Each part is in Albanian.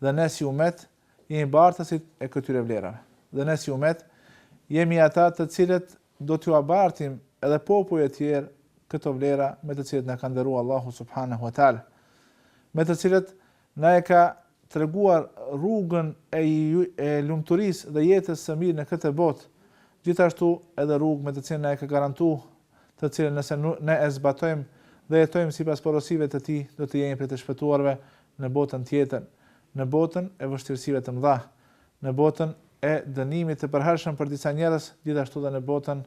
dhe ne si umet jemi bartësit e këtyre vlerave. Dhe ne si umet jemi ata të cilët do t'ua bartim edhe popujve të tjerë këto vlera me të cilat na ka nderuar Allahu subhanahu wa taala, me të cilat na e ka treguar rrugën e, e lumturisë dhe jetës së mirë në këtë botë, gjithashtu edhe rrugë me të cilën na e ka garantuar, të cilën nëse ne e zbatojmë dhe jetojmë sipas porosive të tij, do të jemi prej të shpëtuarve në botën tjetër, në botën e vështirësive të mëdha, në botën e dënimit të përhershëm për disa njerëz, gjithashtu dhe në botën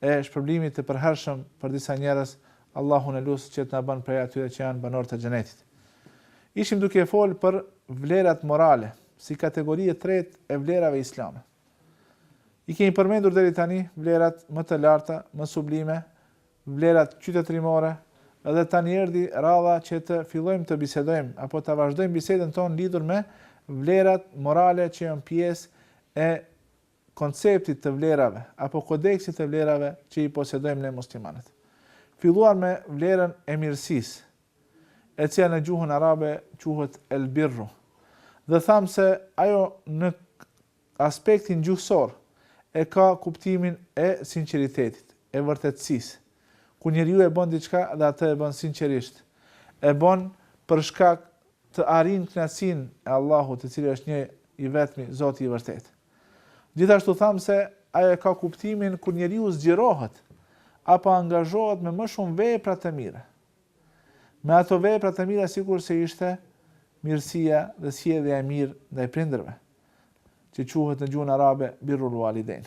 e shpërblimit të përhershëm për disa njerëz, Allahun e lus që të na bën prej atyre që janë banorë të Xhenetit. Ishim duke folë për vlerat morale, si kategori e tretë e vlerave islame. I kemi përmendur deri tani vlerat më të larta, më sublime, vlerat qytetërimore, dhe tani erdhi radha që të fillojmë të bisedojmë apo ta vazhdojmë bisedën tonë lidhur me vlerat morale që janë pjesë e konceptit të vlerave apo kodeksit të vlerave që i posedojmë ne muslimanët. Filluar me vlerën e mirësisë, e cila në gjuhën arabe quhet el-birru. Dhe thamë se ajo në Aspektin gjuhësor e ka kuptimin e sinqeritetit, e vërtetësisë, kur njeriu e bën diçka dhe atë e bën sinqerisht, e bën për shkak të arrijë kënaqësinë e Allahut i cili është një i vetmi Zoti i vërtetë. Gjithashtu thamë se ajo e ka kuptimin kur njeriu zgjerohet apo angazhohet me më shumë vepra të mira. me ato vepra të mira sikurse ishte mirësia dhe sjellja e mirë ndaj prindërve, që quhet në gjuhën arabe birrul walidein.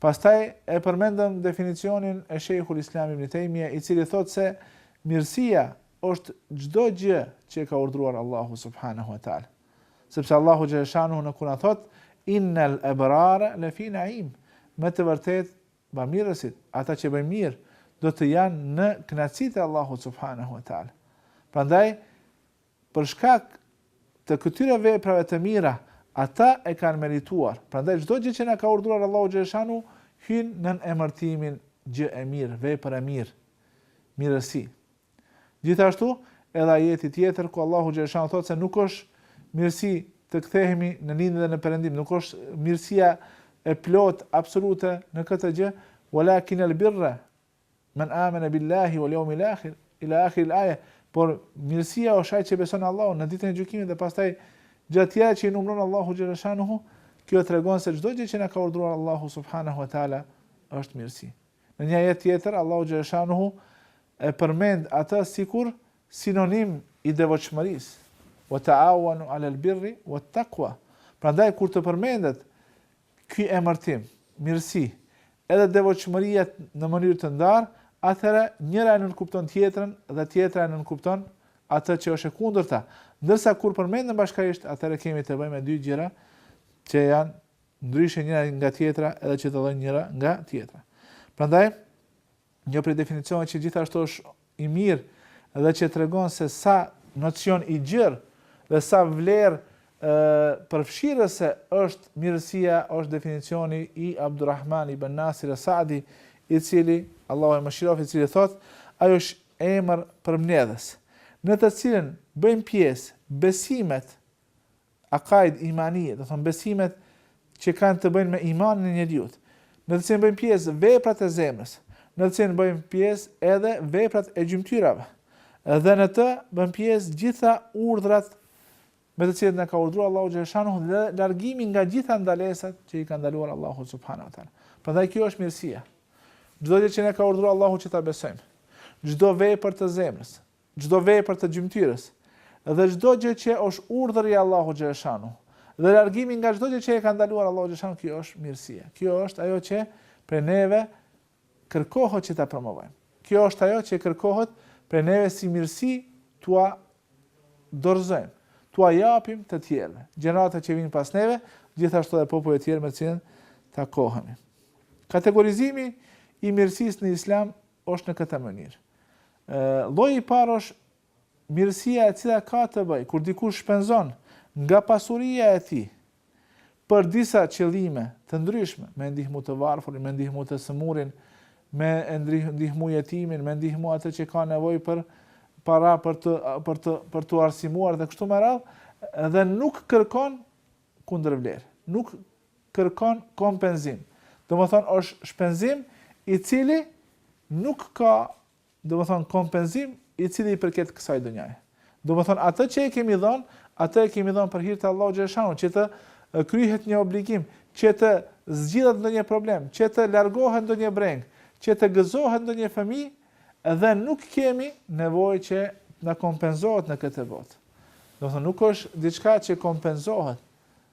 Pastaj e përmendëm definicionin e Shejhul Islam Ibn Tejmije, i cili thotë se mirësia është çdo gjë që e ka urdhëruar Allahu subhanahu wa taala. Sepse Allahu xhaleshanuhu në Kur'an thotë innal abrara lafi na'im. Me të vërtetë Bamirësit, ata që bëjnë mirë, do të janë në kënaqësitë e Allahut subhanehu ve teala. Prandaj, për shkak të këtyre veprave të mira, ata e kanë merituar. Prandaj çdo gjë që na ka urdhëruar Allahu xheleshanuhu hyn nën emërtimin gjë e mirë, vepër e mirë, mirësi. Gjithashtu, edhe ajeti tjetër ku Allahu xhaleshanu thotë se nuk është mirësi të kthehemi në lindje dhe në perëndim, nuk është mirësia e plotë absolute në këtë gjë, walakin al birra men amana billahi wal yawmil akhir ila akhir al aya, por mirësia është ai që beson në Allahun në ditën e gjykimit dhe pastaj gjëra tjera që i numëron Allahu xhaleshanu, kjo tregon se çdo gjë që na ka urdhëruar Allahu subhanahu wa taala është mirësi. Në një ajet tjetër Allahu xhaleshanu E përmend atë sikur sinonim i devotshmërisë, Wa ta'awanu 'alal birri wat taqwa, prandaj kur të përmendet ky emërtim, mirësi, edhe devotshmëria në mënyrë të ndarë, atëherë njëra e nënkupton tjetrën dhe tjetra e nënkupton atë që është e kundërta, ndërsa kur përmenden bashkarisht, atëherë kemi të bëjmë me dy gjëra që janë ndryshe njëra nga tjetra edhe që dallojnë njëra nga tjetra. Prandaj Një prej definicioneve që gjithashtu është i mirë dhe që tregon se sa nocion i gjerë dhe sa vlerë përfshirëse është mirësia është definicioni i Abdurrahman ibn Nasir Es-Sa'di, i cili, Allahu e mëshiroftë, i cili thotë, Ajo është emër përmbledhës, në të cilin bëjnë pjesë besimet Akaid, imanije, do të thonë besimet që kanë të bëjnë me imanin e njeriut, në të cilin bëjnë pjesë veprat e zemrës, në të cilin bëjnë pjesë edhe veprat e gjymtyrave, dhe në të bëjnë pjesë gjitha urdhrat me të cilët na ka urdhëruar Allahu xheleshanu dhe largimi nga gjitha ndalesat që i ka ndaluar Allahu subhanahu wa taala. Prandaj kjo është mirësia. Çdo gjë që na ka urdhëruar Allahu që ta besojmë. Çdo vepër të zemrës, çdo vepër të gjymtyrës, dhe çdo gjë që është urdhër i Allahu xheleshanu, dhe largimi nga çdo gjë që e ka ndaluar Allahu xheleshanu kjo është mirësia, kjo është ajo që prej neve kërkohet që ta promovojmë, kjo është ajo që kërkohet prej neve si mirësi t'ua dorëzojmë, t'ua japim të tjerëve, gjeneratave që vijnë pas neve, gjithashtu edhe popujve tjerë me të cilët takohemi. Kategorizimi i mirësisë në Islam Është në këtë mënyrë. Lloji i parë është mirësia e cila ka të bëjë kur dikush shpenzon nga pasuria e tij për disa qëllime të ndryshme, me ndihmu të varfurin, me ndihmu të sëmurin, me ndihmu jetimin, me ndihmu atë që ka nevojë për para për të për të për t'u arsimuar dhe kështu me radhë, dhe nuk kërkon kundërvlerë. Nuk kërkon kompenzim. Domethënë është shpenzim i cili nuk ka, domethënë kompenzim i cili i përket kësaj dunjaje. Domethënë atë që e kemi dhënë, atë e kemi dhënë për hir të Allahut xheleshanu, që të kryhet një obligim, që të zgjidhet ndonjë problem, që të largohet ndonjë brengë, që të gëzohet ndonjë fëmijë dhe nuk kemi nevojë që na kompenzohet në këtë botë. Domethënë nuk është diçka që kompenzohet,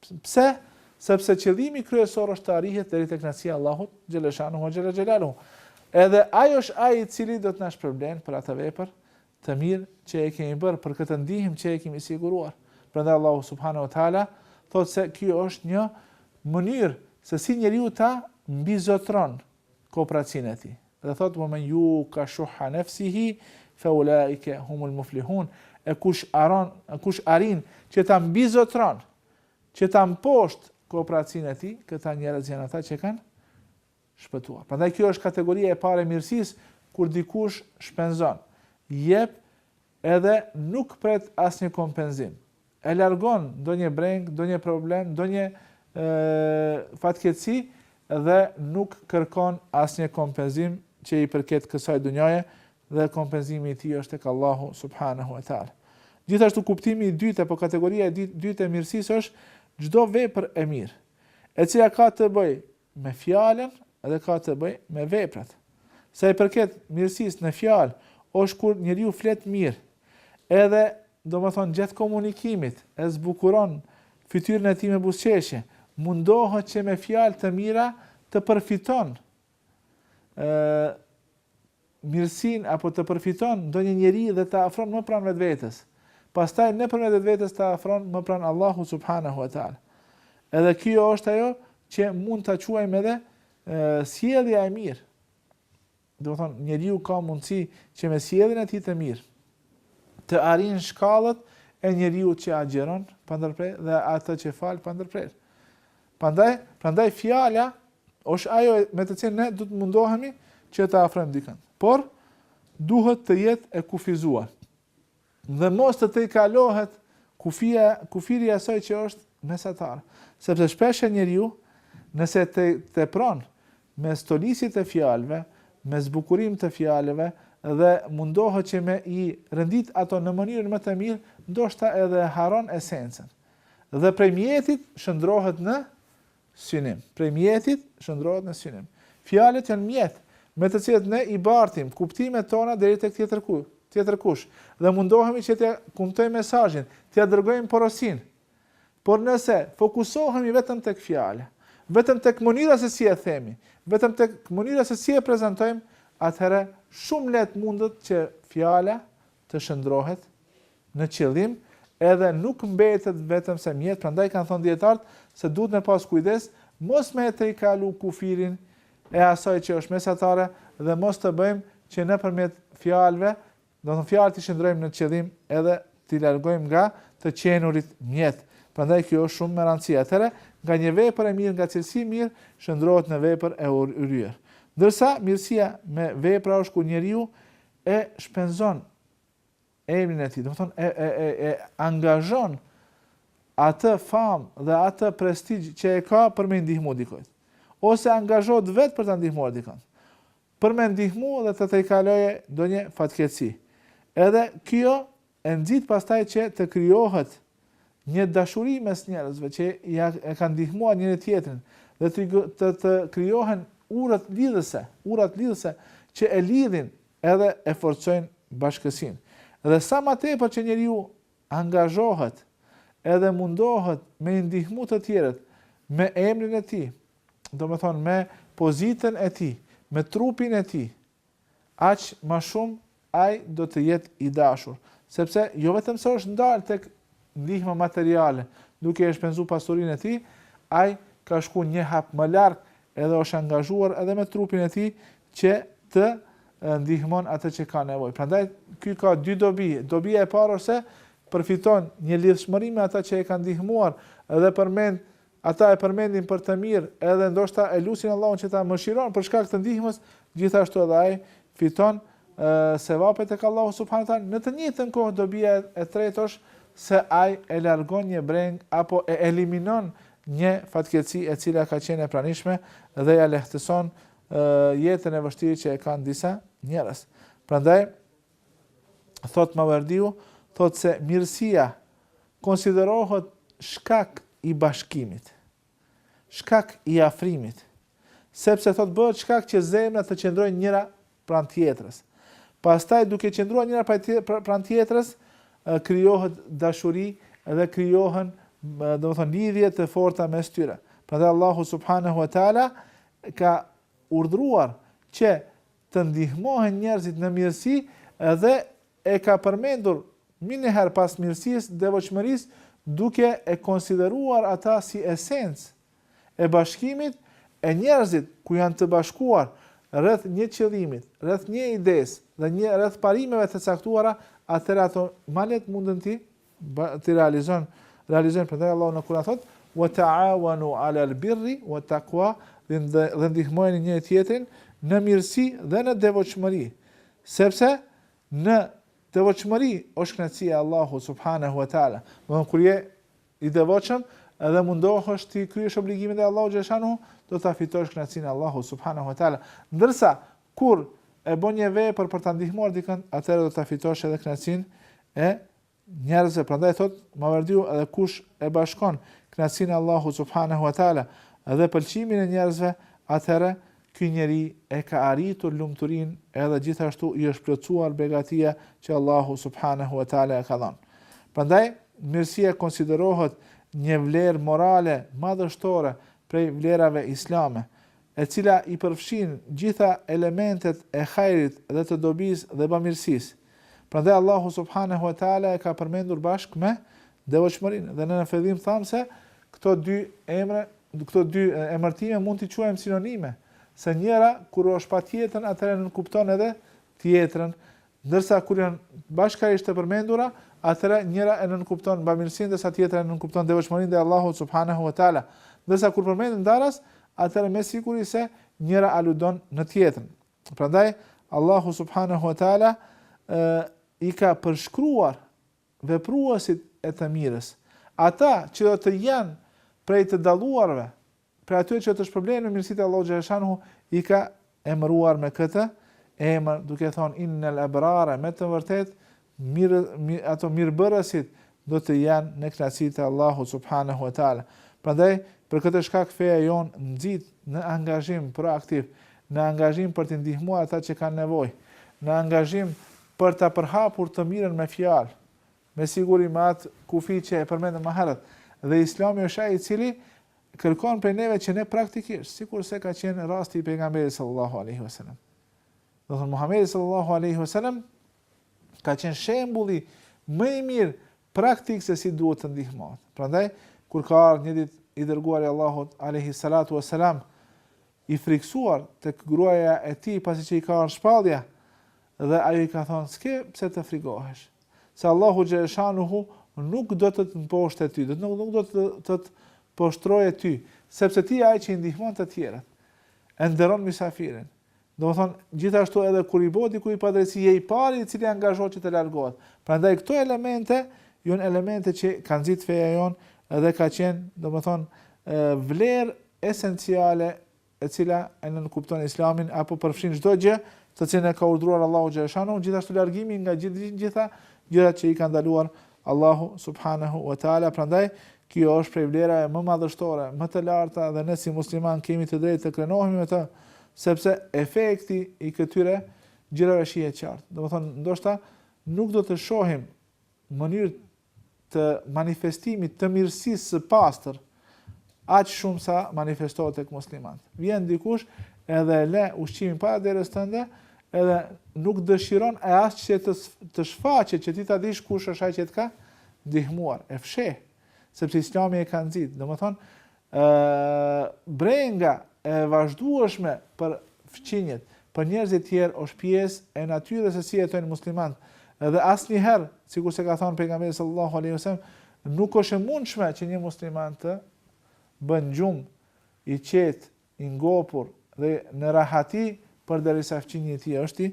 Pse? Sepse qëllimi kryesor është të arrihet deri te kënaqësia e Allahut, xheleshanuhu ve xhele xhelaluhu. Edhe Ai është Ai i Cili do të na shpërblen për atë vepër të mirë që e kemi bërë, për këtë ndihmë që e kemi siguruar. Prandaj Allahu subhanahu wa taala thotë se kjo është një mënyrë se si njeriu ta mbizotëron, kopracinë e tij. Dhe thotë wa men yuqa shuhha nafsihi fa ulaika humul muflihun. E kush arrin, e kush arrin që ta mbizotron, që ta mposht kopracinë e tij, këta njerëz janë ata që kanë shpëtuar. Prandaj kjo është kategoria e parë e mirësisë kur dikush shpenzon, jep Edhe nuk pret asnjë kompenzim. E largon ndonjë brengë, ndonjë problem, ndonjë fatkeqësi dhe nuk kërkon asnjë kompenzim që i përket kësaj dunjaje dhe kompenzimi i tij është tek Allahu subhanahu wa taala. Gjithashtu kuptimi i dytë apo kategoria e dytë e mirësisë është çdo vepër e mirë, e cila ka të bëjë me fjalën dhe ka të bëjë me veprat. Sa i përket mirësisë në fjalë, është kur njeriu flet mirë, edhe domethënë gjatë komunikimit e zbukuron fytyrën e tij me buzëqeshje, mundohet që me fjalë të mira të përfiton ë mirësinë apo të përfiton ndonjë njeri dhe ta afron më pranë vetvetes, pastaj nëpërmjet vetvetes ta afron më pranë Allahut subhanahu wa taala. Edhe kjo është ajo që mund ta quajmë edhe sjellja e mirë. Domethënë njeriu ka mundësi që me sjelljen e tij të mirë të arrijnë shkallët e njeriut që agjëron pa ndërprerë dhe atë që falet pa ndërprerë. Prandaj, prandaj fjala është ajo me të cilën ne duhet të mundohemi që ta afrojmë dikën. Por duhet të jetë e kufizuar. Dhe mos të tejkalohet kufia, kufiri i asaj që është mesatar. Sepse shpesh njeriu nëse të tepron me stolisjet e fjalëve, me zbukurim të fjalëve dhe mundohet që me i rëndit ato në mënyrën më të mirë, ndoshta edhe harron esencën. Dhe prej mjetit shëndrohet në synim. Prej mjetit shëndrohet në synim. Fjalët janë mjet me të cilët ne i bartim kuptimet tona deri tek tjetër ku, tjetër kush dhe mundohemi që t'ia kumtojmë mesazhin, t'ia dërgojmë porosinë. Por nëse fokusohemi vetëm tek fjala, vetëm tek mënyra se si e themi, vetëm tek mënyra se si e prezantojmë, atëherë shumë lehtë mundet që fjala të shëndrohet në qëllim edhe nuk mbetet vetëm si mjet prandaj kanë thënë dijetarët se duhet me pas kujdes mos me e tejkalu kufirin e asaj që është mesatare dhe mos të bëjmë që nëpërmjet fjalëve do të thotë fjalët t'i shëndrojmë në qëllim edhe t'i largojmë nga të qenurit mjet prandaj kjo është shumë me rëndësi atëherë nga një vepër e mirë nga cilësi e mirë shëndrohet në vepër e urryer ndërsa mirësia me vepra është kur njeriu e shpenzon emrin e tij, domethonë e e e, e angazhon atë famë dhe atë prestigj që e ka për me ndihmu dikujt. Ose angazhohet vetë për të ndihmuar dikën. Për me ndihmu dhe të tejkalojë ndonjë fatkeqësi. Edhe kjo E nxit pastaj që të krijohet një dashuri mes njerëzve që e kanë ndihmuar njëri tjetrin dhe të të të krijohen urat lidhëse, urat lidhëse që e lidhin edhe e forcojnë bashkësinë. Dhe sa ma tepër që njeriu angazhohet edhe mundohet me i ndihmu të tjerët me emrin e tij, domethënë me pozitën e tij, me trupin e tij, aq më shumë ai do të jetë i dashur, sepse jo vetëm se është ndalë tek ndihma materiale, duke e shpenzuar pasurinë e tij, ai ka shkuar një hap më larg edhe është angazhuar edhe me trupin e tij që të ndihmon atë që ka nevojë. Prandaj ky ka dy dobi. Dobia e parë është se përfiton një lidhshmëri me ata që e ka ndihmuar dhe përmend Ata e përmendin për të mirë edhe ndoshta e lusin Allahun që ta mëshiron për shkak të ndihmës, gjithashtu edhe ai fiton sevapet tek Allahu subhanahu wa taala, në të njëjtën kohë dobia e tretë është se ai e largon një brengë apo e eliminon një fatkeqësi e cila ka qenë e pranishme dhe ia lehtëson jetën e vështirë që e kanë disa njerëz. Prandaj thotë Maverdiu, thotë se mirësia konsiderohet shkak i bashkimit, shkak i afrimit, sepse thotë bëhet shkak që zemrat të qëndrojnë njëra pranë tjetrës. Pastaj duke qëndruar njëra pranë tjetrës, krijohet dashuri dhe krijohen, domethënë lidhje të forta mes tyre. Prandaj Allahu subhanahu wa taala ka urdhëruar që të ndihmohen njerëzit në mirësi dhe e ka përmendur menjëherë pas mirësisë, devotshmërinë duke e konsideruar ata si esencë e bashkimit, e njerëzit ku janë të bashkuar rreth një qëllimit, rreth një idesë dhe një rreth parimeve të caktuara atëherë ato malet munden t'i t'i realizon realizon prandaj Allahu në Kur'an thot wa ta'awanu 'ala al-birri wa taqwa dhe ndihmojeni njëri tjetrin në mirësi dhe në devotshmëri sepse në devotshmëri është kënaqësia e Allahut subhanahu wa ta'ala domethënë kur je i devotshëm edhe mundohesh t'i kryesh obligimet e Allahut xhelleshanuhu do ta fitosh kënaqësinë e Allahut subhanahu wa ta'ala ndërsa Kur e bën një vepër për ta ndihmuar dikën, atëherë do ta fitosh edhe kënaqësinë e njerëzve. Prandaj thotë Maverdiu edhe kush e bashkon kënaqësinë e Allahut subhanehu ve teala dhe pëlqimin e njerëzve, atëherë ky njeri e ka arritur lumturinë edhe gjithashtu i është plotësuar begatia që Allahu subhanehu ve teala ia ka dhënë. Prandaj mirësia konsiderohet një vlerë morale madhështore prej vlerave islame. e cila i përfshin gjitha elementet e hajrit dhe të dobisë dhe bamirësisë. Prandaj Allahu subhanehu ve teala e ka përmendur bashkë me devotshmërinë. Dhe ne në fillim thamë se këto dy emre, këto dy emërtime mund t'i quajmë sinonime, se njëra kur është pa tjetrën atëherë nënkupton edhe tjetrën Ndërsa kur janë bashkarisht të përmendura, atëherë njëra e nënkupton bamirësinë ndërsa tjetra e nënkupton devotshmërinë ndaj Allahut subhanehu ve teala. Ndërsa kur përmenden ndaras, atëherë me siguri se njëra aludon në tjetrën. Prandaj Allahu subhanehu ve teala i ka përshkruar vepruesit e të mirës, ata që do të jenë prej të dalluarve Prej atyre që do të shpërblehen me mirësitë e Allahut xhaleshanuhu i ka emëruar me këtë emër duke thënë innel ebrare me të vërtetë mirë ato mirëbërësit do të janë në kënaqësitë e Allahut subhanahu wa taala. Prandaj për këtë shkak feja jon nxit në angazhim proaktiv, në angazhim për t'i ndihmuar ata që kanë nevojë, në angazhim për ta përhapur të mirën me fjalë, Me siguri me atë kufi që e përmendëm më herët. Dhe Islami është ai i cili kërkon prej neve që ne praktikisht, sikurse ka qenë rasti i pejgamberit sallallahu alaihi wasallam. Domethënë Muhamedi sallallahu alaihi wasallam ka qenë shembulli më i mirë praktik se si duhet të ndihmohet. Prandaj kur ka ardhur një ditë i dërguari i Allahut alaihi salatu wasalam I frikësuar tek gruaja e tij pasi që i ka ardhur shpallja dhe ajo i ka thënë s'ke pse të frikohesh se Allahu xheleshanuhu nuk do të të mposhtë ty, do nuk do të të poshtrojë ty, sepse ti je ai që i ndihmon të tjerët, e nderon mysafirin. Domethënë, gjithashtu edhe kur i bëhet dikujt padrejtësi je i pari i cili angazhohet që të largohet. Prandaj këto elemente janë elemente që ka nxit feja jonë dhe ka qenë, domethënë, vlerë esenciale e cila e nënkupton Islamin apo përfshin çdo gjë të cilën e ka urdhëruar Allahu xhaleshanuhu, gjithashtu largimi nga gjithë gjërat që i ka ndaluar Allahu subhanehu ue teala, prandaj kjo është prej vlerave më madhështore, më të larta dhe ne si musliman kemi të drejtë të krenohemi me të, sepse efekti i këtyre gjërave shihet qartë. Domethënë, ndoshta nuk do të shohim në mënyrë të manifestimit të mirësisë së pastër, aq shumë sa manifestohet tek muslimanët. Vjen dikush edhe e lë ushqimin para derës tënde, edhe nuk dëshiron e as që të, të shfaqet që ti ta dish kush është ai që të ka ndihmuar. E fsheh, sepse Islami e ka nxit. Domethënë, Ë brenga e vazhdueshme për fqinjët, për njerëzit e tjerë është pjesë e natyrës së si jetojnë muslimanët dhe asnjëherë, sikur se ka thënë pejgamberi sallallahu alaihi wasallam, nuk është e mundshme që një musliman të bën gjumë i qetë, i ngopur dhe në rahati përderisa fqinji i tij është i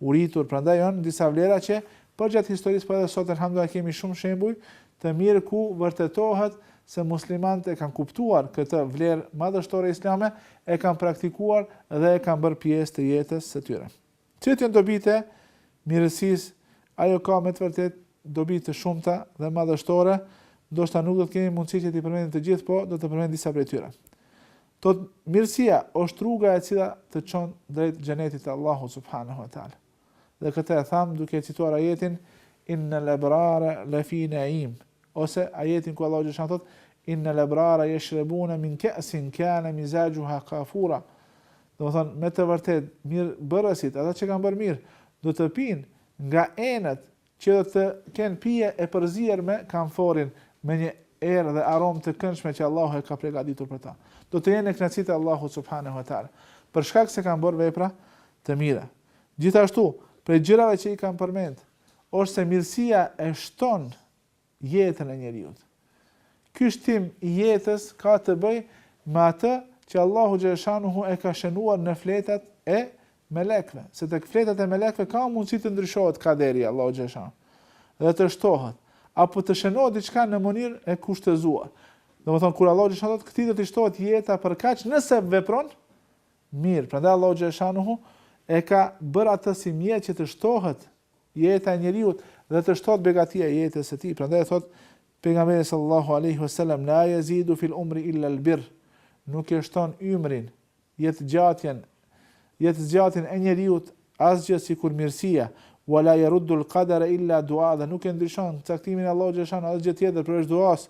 uritur, prandaj janë disa vlera që përgjatë historisë po edhe sot elhamdulilah kemi shumë shembuj të mirë ku vërtetohet se muslimanët e kanë kuptuar këtë vlerë madhështore islame, e kanë praktikuar dhe e kanë bërë pjesë të jetës së tyre. Cilat janë dobitë e mirësisë? Ajo ka me të vërtetë dobi të shumta dhe madhështore, ndoshta nuk do të kemi mundësi që t'i përmendim të gjithë, po do të përmend disa prej tyre. Thotë, Mirësia është rruga e cila të çon drejt Xhenetit të Allahut subhanehu ve teala. Dhe këtë e thamë duke cituar ajetin, Innel ebrare lefi naim, ose ajetin ku Allahu xhaleshanu thotë, Innel ebrare yeshrebune min ka'sin kana mizajuha kafura. Domethënë, me të vërtetë, mirëbërësit, ata që kanë bërë mirë, do të pinë nga enët Që do të kenë pije e përzier me kamforin, me një erë dhe aromë të këndshme që Allahu e ka pregaditur për ta. Do të jenë në kënaqësitë e Allahut subhanehu ve teala, për shkak se kanë bërë vepra të mira. Gjithashtu, prej gjërave që i kam përmend, është se mirësia e shton jetën e njeriut. Ky shtim i jetës ka të bëjë me atë që Allahu xhaleshanuhu e ka shënuar në fletat e melekëve, se tek fletat e melekëve ka mundësi të ndryshohet kaderi i Allahu xhaleshanuhu dhe të shtohet apo të shënohet diçka në mënyrë e kushtëzuar. Domethënë kur Allahu xhaleshanuhu thotë këtij do t'i shtohet jeta për kaq nëse vepron Mirë, prandaj Allahu xhaleshanuhu e ka bërë atë si mjet që të shtohet jeta e njeriut dhe të shtohet begatia e jetës së tij. Prandaj thotë pejgamberi sallallahu alaihi wasallam la yazidu fil umri illa al bir. Nuk e shton ymrin, jetëgjatjen, jetëzgjatjen e njeriut asgjë sikur mirësia. Wala yaruddu al qadara illa dua dhe nuk e ndryshon caktimin e Allahu xhaleshanu asgjë tjetër përveç duas.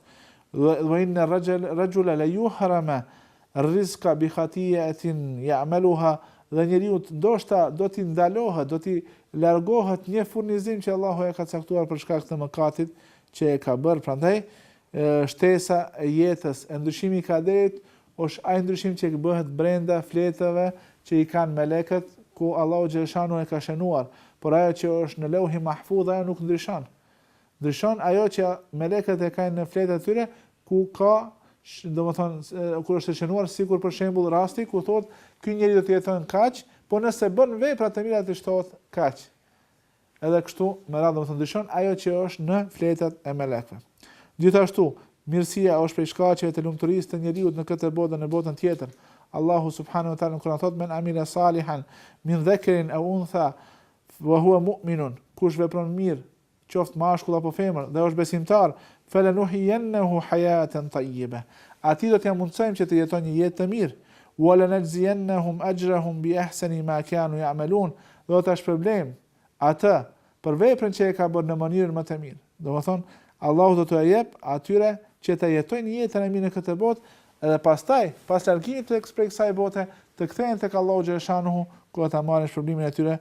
Wa inna rajula la yuhrama Rrizqa bi khati'atin ya'maluha, dhe njeriut ndoshta do t'i ndalohet, do t'i largohet një furnizim që Allahu e ka caktuar për shkak të mëkatit që e ka bërë, prandaj shtesa e jetës, e ndryshimi i kaderit është ai ndryshim që bëhet brenda fletëve që i kanë melekët, ku Allahu xhaleshanu e ka shënuar, por ajo që është në Lewhi Mahfudh ajo nuk ndryshon. Ndryshon ajo që melekët e kanë në fletët e tyre ku ka domethënë ku është e shënuar sikur për shembull rasti ku thotë ky njeri do të jeton kaq, po nëse bën vepra të mira t'i shtohet kaq. Edhe kështu me radhë domethënë ndryshon ajo që është në fletët e melekëve. Gjithashtu, mirësia është prej shkaqeve të lumturisë të njeriut në këtë botë dhe në botën tjetër. Allahu subhanahu wa taala në Kur'an thotë men amila salihan min dhakarin aw untha wa huwa mu'minun kush vepron mirë qoftë mashkull apo femër, dhe është besimtar, felenuhyiennehu hayaten tayyibah, atij do t'ia mundësojmë që të jetojë një jetë të mirë, walenajziyennahum ajrahum biahsani ma kanu ya'malun, dhe do ta shpërblejmë atë për veprën që e ka bërë në mënyrën më të mirë. Domethënë, Allahu do t'ua jep atyre që ta jetojnë jetën e mirë në këtë botë, edhe pastaj, pas largimit prej kësaj bote, të kthehen tek Allahu xhaleshanuhu, ku do ta marrin shpërblimin e tyre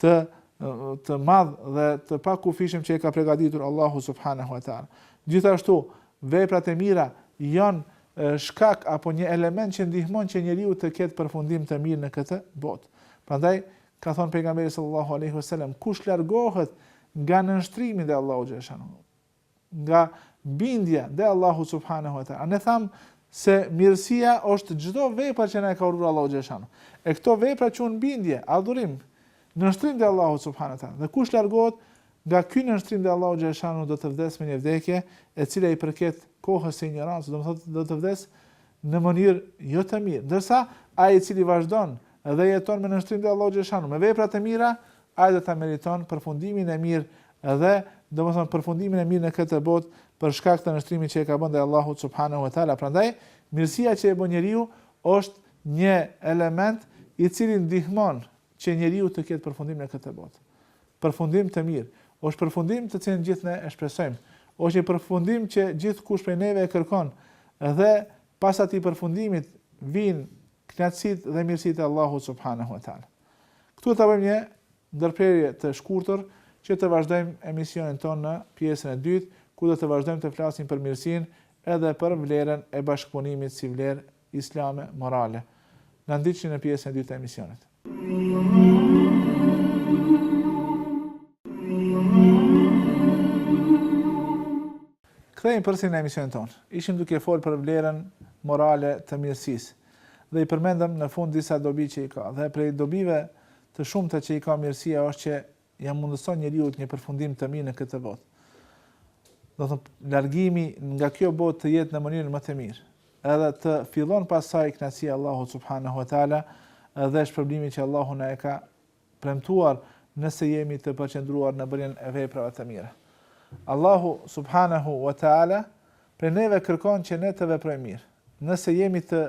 të të madh dhe të pakufishëm që e ka pregaditur Allahu subhanahu wa taala. Gjithashtu, veprat e mira janë shkak apo një element që ndihmon që njeriu të ketë përfundim të mirë në këtë botë. Prandaj ka thënë pejgamberi sallallahu alaihi wasallam, kush largohet nga nënshtrimi te Allahu xhashanu. nga bindja te Allahu subhanehu ve teala. Ne thamë se mirësia është çdo vepër që na e ka urdhëruar Allahu xhashanu. E këto vepra quhen bindje, adhurim, nënshtrim te Allahu subhanehu ve teala. Dhe kush largohet nga ky nënshtrim te Allahu xhashanu do të vdes me një vdekje e cila i përket kohës së injorancës, domethënë do të vdes në mënyrë jo të mirë. Ndërsa ai i cili vazhdon dhe jeton me nënshtrim te Allahu xhashanu, me vepra të mira, Ai do ta meriton përfundimin e mirë dhe, domethënë, përfundimin e mirë në këtë botë për shkak të nënshtrimit që e ka bërë ndaj Allahut subhanahu wa ta'ala. Prandaj, mirësia që e bën njeriu është një element i cili ndihmon që njeriu të ketë përfundim në këtë botë. Përfundim të mirë. Është përfundim të cilin gjithë ne e shpresojmë. Është një përfundim që gjithkush prej neve e kërkon dhe pas atij përfundimit vijnë Kënaqësitë dhe mirësitë e Allahut subhanehu ve teala. Këtu do ta bëjmë një ndërprerje të shkurtër që të vazhdojmë emisionin tonë në pjesën e dytë, ku do të vazhdojmë të flasim për mirësinë edhe për vlerën e bashkëpunimit si vlerë islame morale. Na ndiqni në pjesën e dytë të emisionit. Kthehemi përsëri në emisionin tonë. Ishim duke folë për vlerën morale të mirësisë dhe i përmendëm në fund disa dobi që i ka. Dhe prej dobive të shumta që i ka mirësia është që Ia mundëson njeriut një përfundim të mirë në këtë botë. Do të thotë, largimi nga kjo botë të jetë në mënyrën më të mirë. Edhe të fillon pasaj kënaqësia e Allahut subhanahu wa taala dhe shpërblimi që Allahu na e ka premtuar nëse jemi të përqendruar në bërjen e veprave të mira. Allahu subhanahu wa taala prej neve kërkon që ne të veprojmë mirë. Nëse jemi të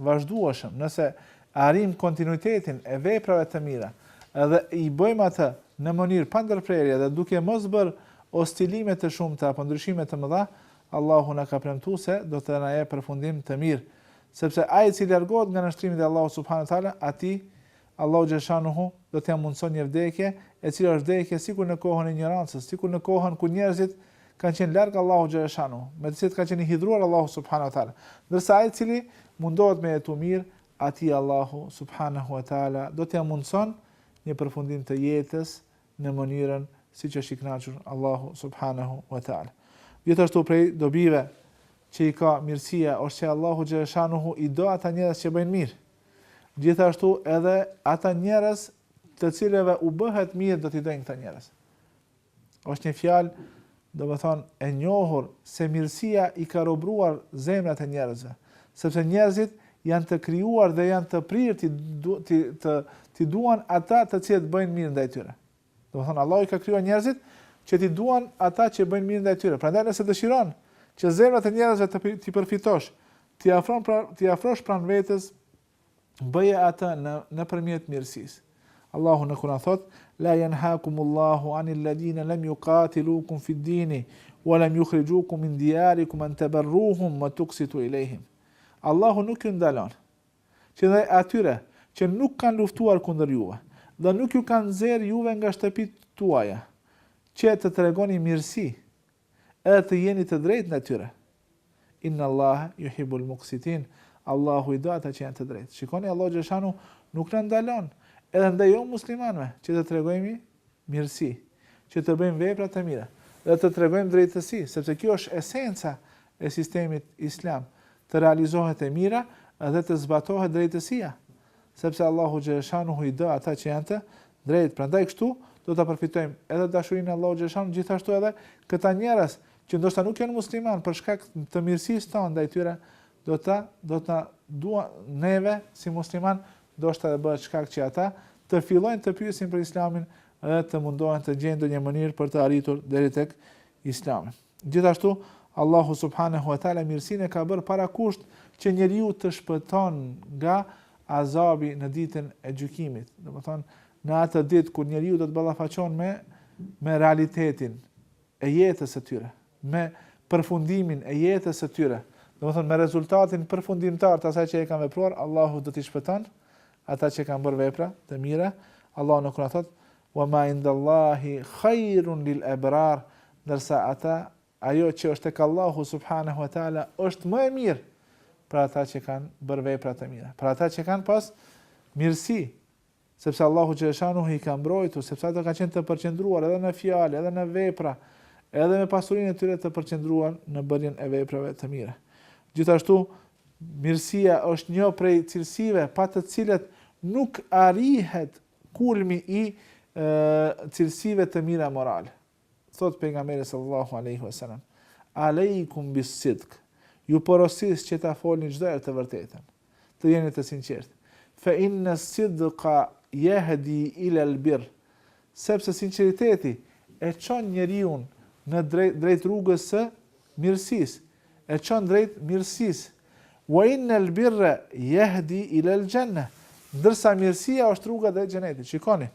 vazhdueshëm, nëse arrijmë kontinuitetin e veprave të mira dhe i bëjmë atë në mënyrë pandërprerje dhe duke mos bërë oscilime të shumta apo ndryshime të mëdha, Allahu na ka premtuar se do të na jepë përfundim të mirë. Sepse ai i cili largohet nga nënshtrimi i Allahut subhanahu wa taala, atij Allahu xhashanuhu do t'ia mundëson një vdekje, e cila është vdekje sikur në kohën e injorancës, sikur në kohën kur njerëzit kanë qenë larg Allahu xhashanuhu, me të cilët ka qenë i hidhruar Allahu subhanahu wa taala. Ndërsa ai i cili mundohet me jetu mirë, atij Allahu subhanahu wa taala do t'ia mundëson një përfundim të jetës në mënyrën siç është i kënaqur Allahu subhanahu wa taala. Gjithashtu prej dobive që i ka mirësia është që Allahu xhashanuhu i do ata njerëz që bëjnë mirë. Gjithashtu edhe ata njerëz të cilëve u bëhet mirë do t'i dojnë këta njerëz. Është një fjalë, domethënë, e njohur se mirësia i ka robruar zemrat e njerëzve, sepse njerëzit janë të krijuar dhe janë të prirë ti të ti duan ata të cilët bëjnë mirë ndaj tyre. Domethënë Allahu i ka krijuar njerëzit që t'i duan ata që bëjnë mirë ndaj tyre. Prandaj nëse dëshiron që zemrat e njerëzve të t'i përfitosh, t'i afron pra, t'i afrosh pranë vetes, bëje atë në nëpërmjet mirësisë. Allahu në Kur'an thot: "La yanhaakumullahu 'anil ladina lam yuqatilukum fid dini wa lam yukhrijukum min diyarikum an tabarruhum wa tuqsitu ilayhim." Allahu nuk ju ndalon që ndaj atyre, që nuk kanë luftuar kundër juve, dhe nuk ju kanë nxjerrë juve nga shtëpitë tuaja, që të tregoni mirësi, edhe të jeni të drejtë ndaj tyre. Innallahe yuhibbul muqsitin, Allahu i do ata që janë të drejtë. Shikoni, Allahu xhaleshanu nuk na ndalon, edhe ndaj jo muslimanëve, që të tregojmë mirësi, që të bëjmë vepra të mira dhe të tregojmë drejtësi, sepse kjo është esenca e sistemit islam, të realizohet e mira dhe të zbatohet drejtësia, sepse Allahu xhaleshanuhu i do ata që janë të drejtë. Prandaj kështu do ta përfitojmë edhe dashurinë e Allahu xhaleshanuhu, gjithashtu edhe këta njerëz që ndoshta nuk janë muslimanë për shkak të mirësisë tonë ndaj tyre, do të do të na duan neve si musliman ndoshta dhe bëhet shkak që ata të fillojnë të pyesin për islamin dhe të mundohen të gjejnë ndonjë mënyrë për të arritur deri tek islami gjithashtu Allahu subhanahu wa taala mirësinë e ka bërë parakusht që njeriu të shpëton nga azabi në ditën e gjykimit do të thonë në atë ditë kur njeriu do të ballafaqohet me me realitetin e jetës së tyre, me përfundimin e jetës së tyre, domethënë me rezultatin përfundimtar të asaj që e kanë vepruar, Allahu do t'i shpëton ata që kanë bërë vepra të mira, Allahu xhelleshanuhu na thotë, "Wa ma indallahi khairun lil abrar", ndërsa ata, ajo që është tek Allahu subhanahu wa ta'ala është më e mirë për ata që kanë bërë vepra të mira, për ata që kanë pas mirësi, Sepse Allahu xhelleshanuhu i ka mbrojtur, sepse ata kanë qenë të përqendruar edhe në fjalë, edhe në vepra, edhe me pasurinë e tyre të përqendruar në bërjen e veprave të mira. Gjithashtu, mirësia është një prej cilësive pa të cilat nuk arrihet kulmi i cilësive të mira morale. thotë pejgamberi sallallahu alaihi wasallam, "Alejkum bis-sidq", ju porosis që ta folni çdo herë të vërtetën, të jeni të sinqertë. Fa inna as-sidqa yahdi ila al-birr, sepse sinqeriteti e çon njeriun në drejt drejt rrugës së mirësisë, e çon drejt mirësisë. Wa inna al-birra yahdi ila al-jannah, Ndërsa mirësia është rruga drejt Xhenetit. Shikoni,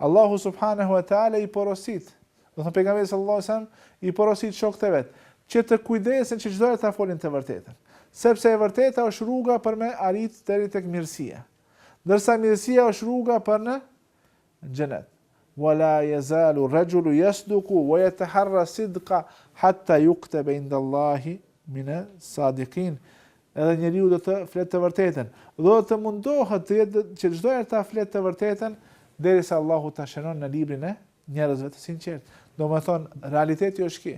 Allahu subhanahu wa ta'ala i porosit, do të thonë pejgamberi sallallahu alaihi wasallam i porosit shokët e vet, që të kujdesen që çdo herë ta folin të vërtetën, sepse e vërteta është rruga për me arrit deri tek mirësia, ndërsa mirësia është rruga për në në xhenet. Wa la yazalu rrajulu yasduku wa yataharra sidqa hatta yuktaba inda Allahi min as-sadiqin Edhe njeriu do të flet të vërtetën, dhe do të mundohet të jetë që çdo herë ta flet të vërtetën derisa Allahu ta shënon në librin e njerëzve të sinqertë. Domethënë, realiteti është ky.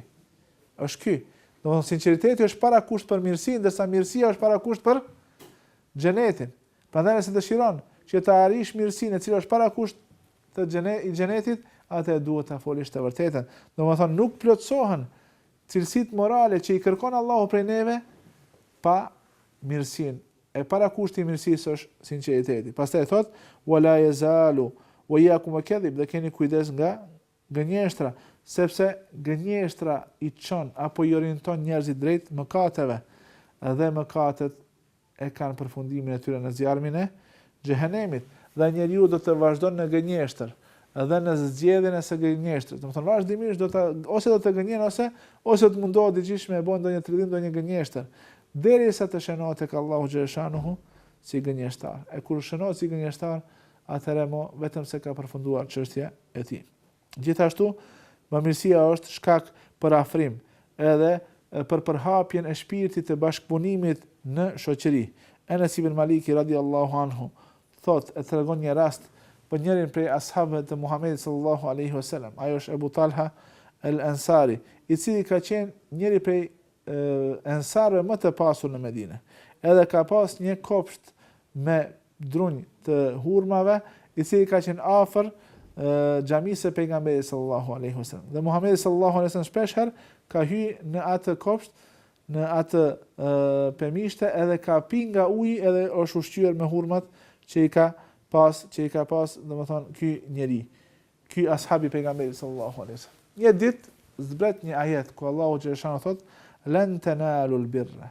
Është ky. Domethënë sinqeriteti është parakusht për mirësinë, ndërsa mirësia është parakusht për xhenetin. Prandaj nëse dëshiron që ta arrish mirësinë e cila është parakusht të xhenet, i xhenetit, atëherë duhet ta folish të vërtetën. Domethënë nuk plotësohen cilësitë morale që i kërkon Allahu prej neve pa mirësinë. E parakushti i mirësisë është sinqeriteti. Pastaj thotë: "Wala yazalu wa iyyakum wal-kadhib", dhe keni kujdes nga Gënjeshtra, sepse gënjeshtra i çon apo i orienton njerëzit drejt mëkateve, dhe mëkatet e kanë përfundimin e tyre në zjarrin e Xhehenemit, dhe njeriu do të vazhdon në gënjeshtër, dhe në zgjedhjen e gënjeshtrës, domethënë vazhdimisht do të, ose do të gënjen ose, ose do të mundohet diqysh me e bo ndonjë trillim, ndonjë gënjeshtër, derisa të shënohet tek Allahu xheleshanuhu si gënjeshtar. E kur shënohet si gënjeshtar, atëherë mo vetëm se ka përfunduar çështja e. e tij. Gjithashtu, bamirësia është shkak për afrim edhe për përhapjen e shpirtit të bashkëpunimit në shoqëri. Enes ibn Maliki radijallahu anhu thotë e tregon një rast për njërin prej ashabëve të Muhamedit sallallahu alaihi wasallam, ai është Ebu Talha el-Ansari, i cili ka qenë njëri prej ensarëve më të pasur në Medinë. Edhe ka pas një kopsht me drunj të hurmave, i cili ka qenë afër xhamisë së Pejgamberit sallallahu alaihi wasallam. Dhe Muhamedi sallallahu alaihi wasallam shpesh herë ka hy në atë kopsht, në atë pemishte edhe ka pi nga uji edhe është ushqyer me hurmat që i ka pas, që i ka pas, domethënë ky njeri, ky ashab i Pejgamberit sallallahu alaihi wasallam. Një ditë zbret një ajet ku Allahu xheleshanuhu thot: "Lan tanalul birra"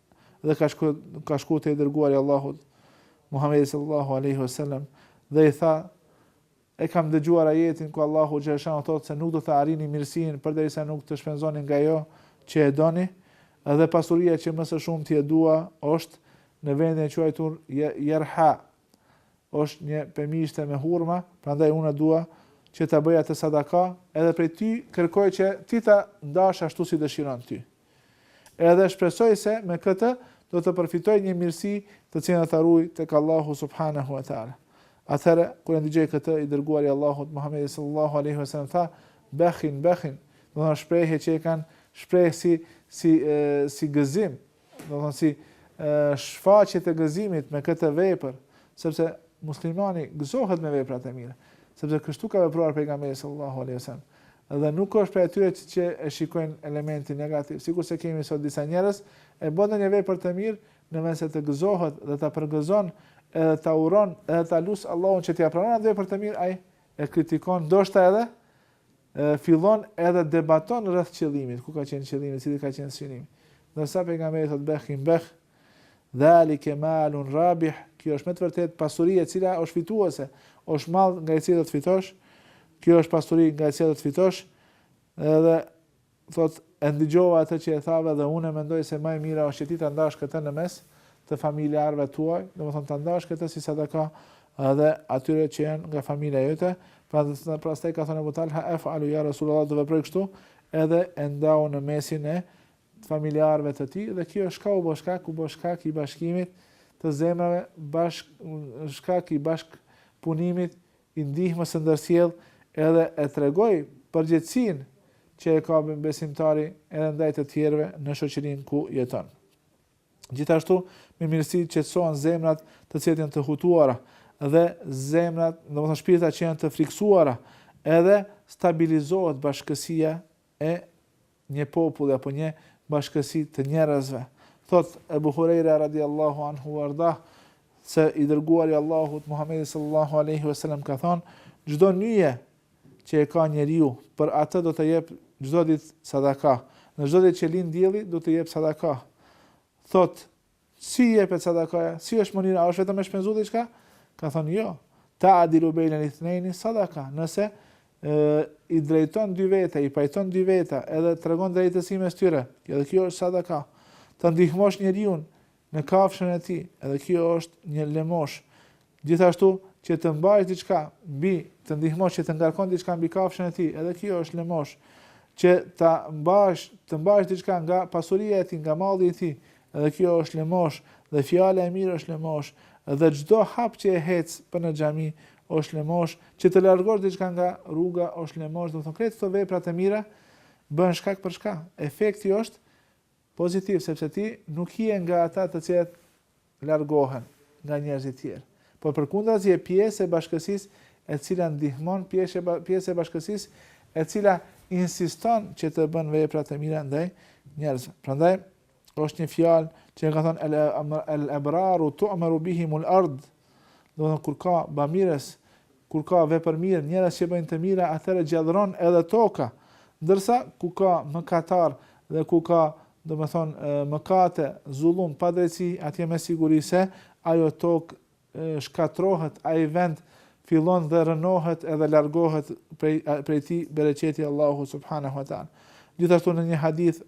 dhe ka shku, ka shku te i dërguari i Allahut Muhamedi sallallahu alaihi wasallam dhe i tha e kam dëgjuar ajetin ku Allahu xheleshanuhu thotë se nuk do të arrini mirësinë përderisa nuk të shpenzoni nga ajo që e doni dhe pasuria që më së shumti e dua është në vendin e quajtur Bejruha është një pemishte me hurma, prandaj unë dua që ta bëj atë sadaka, edhe prej ty kërkoj që ti ta ndash ashtu si dëshiron ti. Edhe shpresoj se me këtë do të përfitoj një mirësi të cilën do ta ruaj tek Allahu subhanehu ve teala. Atëherë, kur e ndigjoi këtë, i dërguari i Allahut Muhamedi sallallahu alejhi ve sellem tha, Bekhin, bekhin, domethënë shprehje që e kanë shpreh si si e, si gëzim, domethënë si shfaqje të gëzimit me këtë vepër, sepse muslimani gëzohet me veprat e mira, sepse kështu ka vepruar pejgamberi sallallahu alaihi wasallam. Dhe nuk është prej atyre që që e shikojnë elementin negativ. Sikurse kemi sot disa njerëz, e bën ndonjë vepër të mirë, në vend se të gëzohet dhe ta përgëzon edhe ta uron edhe ta lusë Allahun që t'ia pranon atë vepër të mirë, ai e kritikon, ndoshta edhe fillon edhe debaton rreth qëllimit, ku ka qenë qëllimi, cili ka qenë synimi. Ndërsa pejgamberi thotë bekhin bekh, Dhalike malun rabih, kjo është me të vërtetë pasuri e cila është fituese, është mall nga i cili do të fitosh, kjo është pasuri nga e cila do të fitosh, edhe thotë e ndigjova atë që e the dhe unë mendoj se më e mira është që ti ta ndash këtë në mes të familjarëve tuaj, domethënë ta ndash këtë si sadaka edhe atyre që janë nga familja jote, pra mbrastaj ka thënë Abu Talha ef'alu ja Rasulullah do veproj kështu, edhe e ndau në mesin e të familjarëve të tij dhe kjo shka u bë shkak u bë shkak i bashkimit të zemrave bashk shkak i bashkëpunimit i ndihmës së ndërsjellë edhe e tregoi përgjegjësinë që e ka besimtari edhe ndaj të tjerëve në shoqërinë ku jeton. Gjithashtu, me mirësi qetësohen zemrat të cilat janë të hutuara dhe zemrat, domethënë shpirtat që janë të frikësuara, edhe stabilizohet bashkësia e një populli apo një bashkësi të njerëzve. Thotë Ebu Hurejra radijallahu anhu uardhah, se i dërguari i Allahut Muhamedi sallallahu alejhi ve sellem ka thënë, çdo nyje që e ka njeriu, për atë do të jep çdo ditë sadaka. Në çdo ditë që lind dielli, do të jep sadaka. Thotë Si jepet sadakaja? Si është mënyra? A është vetëm me shpenzu diçka? Ka thënë jo. Ta'dilu bejne ithnejni sadaka. Nëse e, i drejton dy veta, i pajton dy veta, edhe tregon drejtësi mes tyre, edhe kjo është sadaka. Të ndihmosh njeriun në kafshën e tij, edhe kjo është një lemosh. Gjithashtu, që të mbajë diçka mbi, të ndihmosh që të ngarkon diçka mbi kafshën e tij, edhe kjo është lëmoshë, që ta mbash, të mbajsh diçka nga pasuria e tij, nga malli i tij, edhe kjo është lëmoshë, dhe fjala e mirë është lëmoshë, dhe çdo hap që e ec për në xhami është lëmoshë, që të largosh diçka nga rruga është lëmoshë, domethënë krejt këto vepra të mira bëhen shkak për çka? Efekti është Pozitiv sepse ti nuk je nga ata të cilët largohen nga njerëzit tjerë, por përkundrazi je pjesë e bashkësisë e cila ndihmon, pjesë e bashkësisë e cila insiston që të bën vepra të mira ndaj njerëzve. Prandaj është një fjalë që e ka thënë el-abraru tu'maru bihimul ardë, Domethënë kur ka bamirës, kur ka vepërmirë, njerëz që bëjnë të mira, atëherë gjallëron edhe toka. Ndërsa ku ka mëkatar dhe ku ka, domethënë, mëkate, zullum, padrejtësi, atje me siguri se ajo tokë shkatërrohet, ai vend fillon dhe rrënohet edhe largohet prej prej tij bereqeti i Allahut subhanehu ve teala. Gjithashtu në një hadith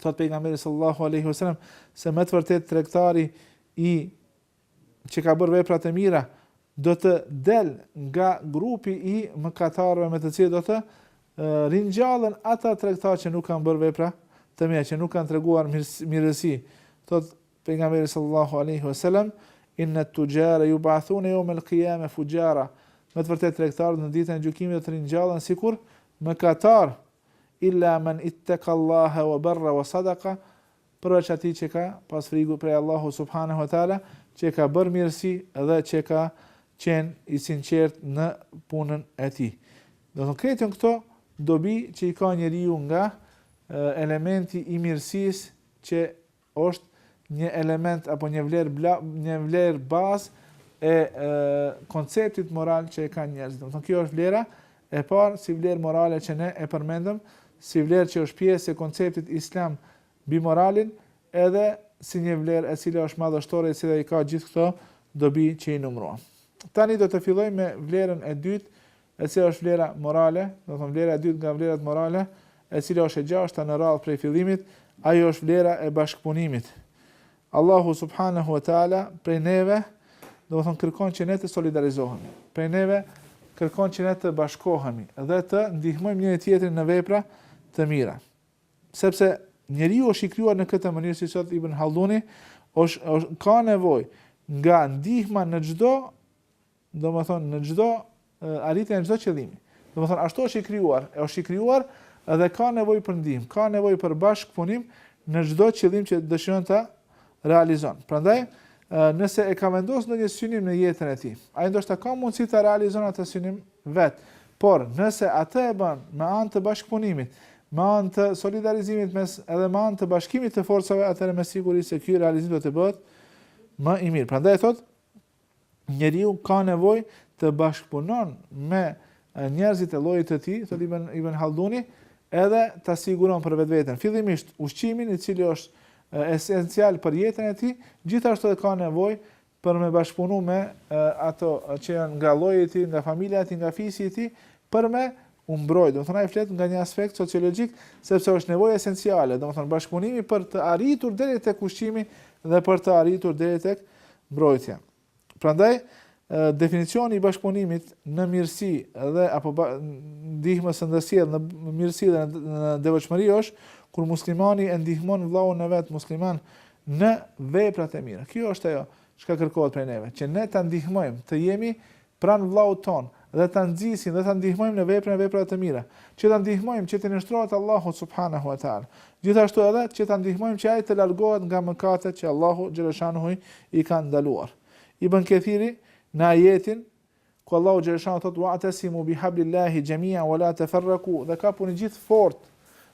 thot pejgamberi sallallahu alaihi wasallam se me të vërtetë tregtari i që ka bërë vepra të mira, do të del nga grupi i mëkatarëve me të cilët do të ringjallen ata tregtarë që nuk kanë bërë vepra të mira, që nuk kanë treguar mirësi. Thot pejgamberi sallallahu alaihi wasallam, inna tujara yub'athun yawm al-qiyamah fujara. Me të vërtetë tregtarët në ditën e gjykimit do të ringjallen sikur mëkatar illa man ittaka Allah wa barra wa sadaqa përveç atij që ka pas frigë prej Allahut subhanehu ve teala, që ka bërë mirësi dhe që ka qenë i sinqertë në punën e tij. Domethënë krejt janë këto dobi që i ka njeriu nga elementi i mirësisë që është një element apo një vlerë bla, një vlerë bazë e, e konceptit moral që e kanë njerëzit. Domethënë kjo është vlera e parë, si vlerë morale që ne e përmendëm, si vlerë që është pjesë e konceptit islam mbi moralin, edhe si një vlerë e cila është madhështore e cila i ka gjithë këto dobi që i numëruam. Tani do të fillojmë me vlerën e dytë, e cila është vlera morale, domethënë vlera e dytë nga vlerat morale, e cila është e gjashta në radhë prej fillimit, ajo është vlera e bashkëpunimit. Allahu subhanahu wa taala prej neve, domethënë kërkon që ne të solidarizohemi. Prej neve kërkon që ne të bashkohemi dhe të ndihmojmë njëri tjetrin në vepra të mira. Sepse njeriu është i krijuar në këtë mënyrë siç thotë Ibn Halduni, është, është ka nevojë nga ndihma në çdo Domethënë në çdo arritje në çdo qëllim. Domethënë ashtu është i krijuar, e është i krijuar dhe ka nevojë për ndihmë, ka nevojë për bashkëpunim në çdo qëllim që dëshiron ta realizon. Prandaj, nëse e ka vendosur ndonjë synim në jetën e tij, ai ndoshta ka mundësi ta realizon atë synim vet. Por nëse atë e bën me anë të bashkëpunimit, me anë të solidarizimit mes edhe me anë të bashkimit të forcave, atëherë me siguri se ky realizim do të bëhet më i mirë. Prandaj thotë njeriu ka nevojë të bashkëpunon me njerëzit e llojit të tij, thotë Ibn Ibn Halduni, edhe ta siguron për vetveten. Fillimisht ushqimin, i cili është esencial për jetën e tij, gjithashtu edhe ka nevojë për me bashkëpunu me ato që janë nga lloji i tij, nga familja e tij, nga fisi i tij, për me u mbrojt, domethënë ai flet nga një aspekt sociologjik, sepse është nevojë esenciale, domethënë bashkëpunimi për të arritur deri tek ushqimi dhe për të arritur deri tek mbrojtja. Prandaj definicioni i bashkëpunimit në mirësi dhe apo ndihmës së ndërsjellë në mirësi dhe në devotshmëri është kur muslimani e ndihmon vëllaun e vet musliman në veprat e mira. Kjo është ajo çka kërkohet prej neve, që ne ta ndihmojmë të jemi pranë vllaut tonë, dhe ta nxisim dhe ta ndihmojmë në veprën e veprave të mira, që ta ndihmojmë që t'i nënshtrohet Allahut subhanehu ve teala, gjithashtu edhe që ta ndihmojmë që ai të largohet nga mëkatet që Allahu xheleshanuhu i ka ndaluar. Ibën Kethiri, në ajetin, ku Allahu xheleshanuhu thotë, Wa'tasimu bihablillahi xhemi'an wa la teferraku, dhe kapuni gjithë fort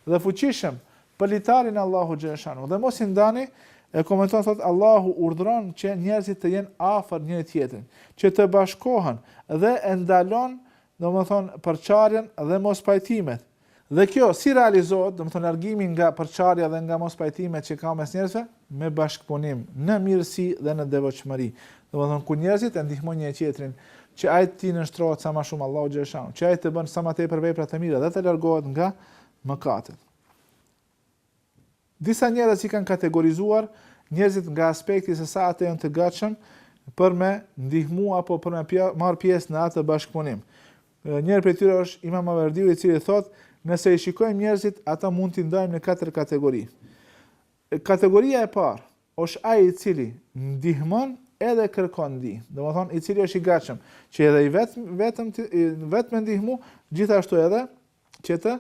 dhe fuqishëm Për litarin Allahu xhaleshanu dhe mos u ndani, e komenton thotë Allahu urdhëron që njerëzit të jenë afër njëri tjetrit, që të bashkohen dhe e ndalon, domethënë, përçarjen dhe mospajtimet. Dhe kjo si realizohet, domethënë largimi nga përçarja dhe nga mospajtimet që ka mes njerëzve, me bashkëpunim, në mirësi dhe në devotshmëri. Domethënë kur njerëzit e ndihmojnë njëri tjetrin, që ai të nënshtrohet sa më shumë Allahu xhaleshanu, që ai të bën sa më tepër vepra të mira dhe të largohet nga mëkatet. Disa njerëz i kanë kategorizuar njerëzit nga aspekti se sa ata janë të gatshëm për me ndihmu apo për me marrë pjesë në atë bashkëpunim. Njëri prej tyre është Imam Maverdiu i cili thotë, nëse i shikojmë njerëzit, ata mund t'i ndajmë në katër kategori. Kategoria e parë është ai i cili ndihmon edhe kërkon ndihmë. Domethënë, i cili është i gatshëm, që edhe i vetëm, vetëm, vetëm ndihmu, gjithashtu edhe që të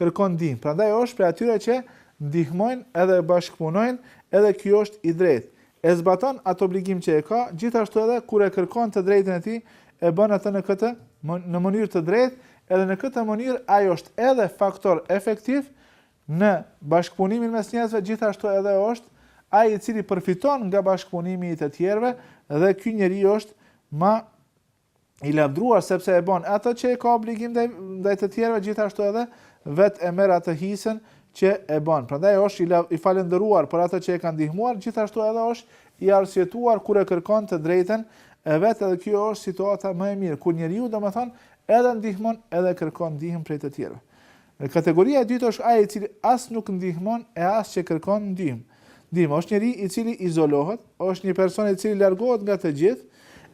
kërkon ndihmë prandaj është prej atyre që ndihmojnë edhe bashkëpunojnë edhe ky është i drejtë e zbaton atë obligim që e ka gjithashtu edhe kur e kërkon të drejtën e tij e bën atë në këtë në mënyrë të drejtë edhe në këtë mënyrë ai është edhe faktor efektiv në bashkëpunimin mes njerëzve gjithashtu edhe është ai i cili përfiton nga bashkëpunimi i të tjerëve dhe ky njeri është më i lavdruar sepse e bën atë që e ka obligim ndaj ndaj të tjerëve gjithashtu edhe vetë e merr atë hisën që e bën. Prandaj është i, i falëndëruar për atë që e ka ndihmuar, gjithashtu edhe është i arsyetuar kur e kërkon të drejtën e vet edhe kjo është situata më e mirë kur njeriu domethën edhe ndihmon edhe kërkon ndihmë prej të tjerëve. Kategoria e dytë është ai i cili as nuk ndihmon e as që kërkon ndihmë. Ndihmë, është njeri i cili izolohet, është një person i cili largohet nga të gjithë,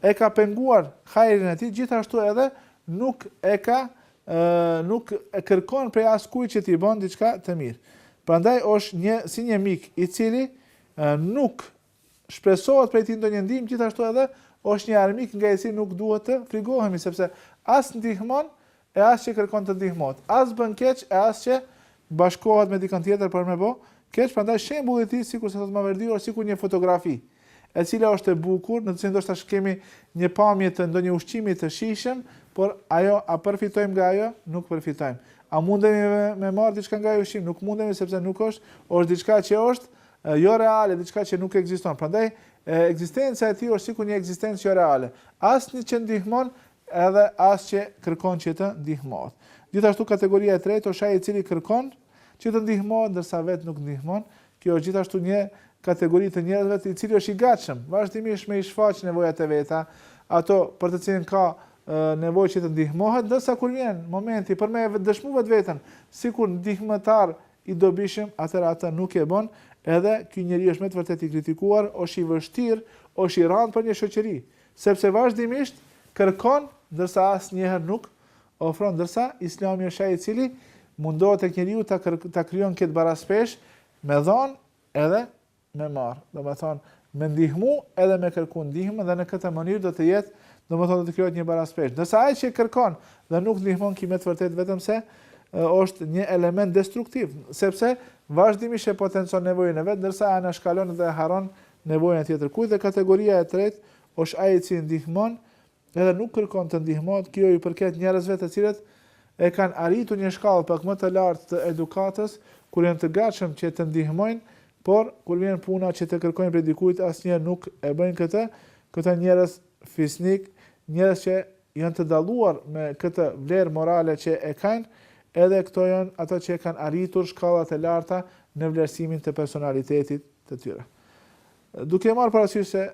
e ka penguar hajrin e tij, gjithashtu edhe nuk e ka nuk e kërkon prej askujt që t'i bën diçka të mirë. Prandaj është një si një mik i cili nuk Shpresohet prej tij ndonjë ndihmë, gjithashtu edhe është një armik nga i cili nuk duhet të frigohemi, sepse as ndihmon e as që kërkon të ndihmohet, as bën keq e as që bashkohet me dikën tjetër për me bo keq, prandaj shembulli i tij, sikur se thotë Maverdiu, është sikur një fotografi, e cila është e bukur, në të cilën ndoshta kemi një pamje të ndonjë ushqimi të shijshëm, por ajo a përfitojmë nga ajo? Nuk përfitojmë. A mundemi me, me marr diçka nga ai ushqim? Nuk mundemi sepse nuk është, është diçka që është Ë jo reale, diçka që nuk ekziston. Prandaj, ekzistenca e tij është sikur një ekzistencë jo reale. As që ndihmon, edhe as që kërkon që të ndihmohet. Gjithashtu kategoria e tretë është ai i cili kërkon që të ndihmohet ndërsa vetë nuk ndihmon. Kjo është gjithashtu një kategori të njerëzve, i cili është i gatshëm vazhdimisht me i shfaq nevojat e veta, ato për të cilën ka nevojë që të ndihmohet, ndërsa kur vjen momenti për me dëshmu vetveten sikur ndihmëtar i dobishëm atëherë atë nuk e bon edhe ky njeri është me të vërtetë i kritikuar është i vështirë është i rand për një shoqëri sepse vazhdimisht kërkon ndërsa asnjëherë nuk ofron ndërsa Islami është ai i cili mundohet tek njeriu ta ta krijon këtë baraspeshë me dhon edhe me marr, domethënë me ndihmu edhe me kërku ndihmë dhe në këtë mënyrë do të jetë, domethënë do të krijohet një barazpesh. Ndërsa ai që kërkon dhe nuk ndihmon ky me të vërtet vetëm se është një element destruktiv, sepse vazhdimisht e potencon nevojën e vet, ndërsa e anashkalon dhe harron nevojën e tjetërkujt dhe kategoria e tretë është ai i cili ndihmon Edhe nuk kërkon të ndihmohet, kjo i përket njerëzve të cilët e kanë arritur një shkallë pak më të lartë të edukatës, kur janë të gatshëm që të ndihmojnë, por kur vjen puna që të kërkojnë prej dikujt asnjëherë nuk e bëjnë këtë, këto janë njerëz fisnikë, njerëz që janë të dalluar me këtë vlerë morale që e kanë, edhe këto janë ata që e kanë arritur shkallat e larta në vlerësimin të personalitetit të tyre. Duke marrë parasysh se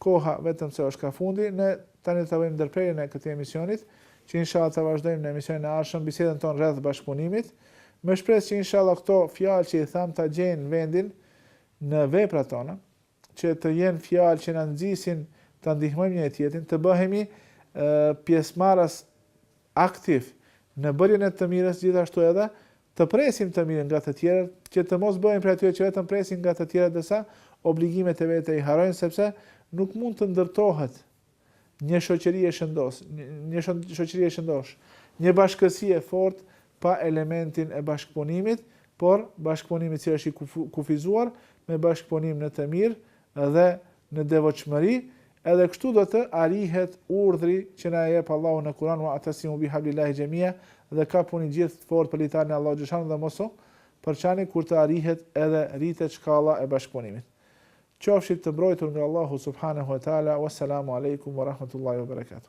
Koha vetëm se është ka fundi, ne tani do ta bëjmë ndërprerjen e këtij emisionit, që inshallah ta vazhdojmë në emisionin e ardhshëm bisedën tonë rreth bashkëpunimit, me shpresë që inshallah këto fjalë që i thamë ta gjejnë vendin në veprat tona, që të jenë fjalë që na nxisin të ndihmojmë njëri-tjetrin, të bëhemi pjesëmarrës aktiv në bërjen e të mirës gjithashtu edhe të presim të mirën nga të tjerët që të mos bëhemi prej atyre që vetëm presin nga të tjerët ndërsa obligimet e veta i harrojnë sepse nuk mund të ndërtohet një shoqëri e shëndosh një shoqëri e shëndosh një bashkësi e fortë pa elementin e bashkëpunimit por bashkëpunimit që është i kufizuar me bashkëpunim në të mirë dhe në devotshmëri, edhe kështu do të arrihet urdhri që na e jep Allahu në Kur'an Wa'tasimu bihablillahi xhemia, dhe kapuni gjithë fort për litarin e Allahut xhelshanuhu dhe mos u përçani kur të arrihet edhe rritet shkalla e bashkëpunimit. Qofshit të mbrojtur nga Allahu subhanehu wa ta'ala, Wassalamu alejkum wa rahmetullahi wa berekatuh.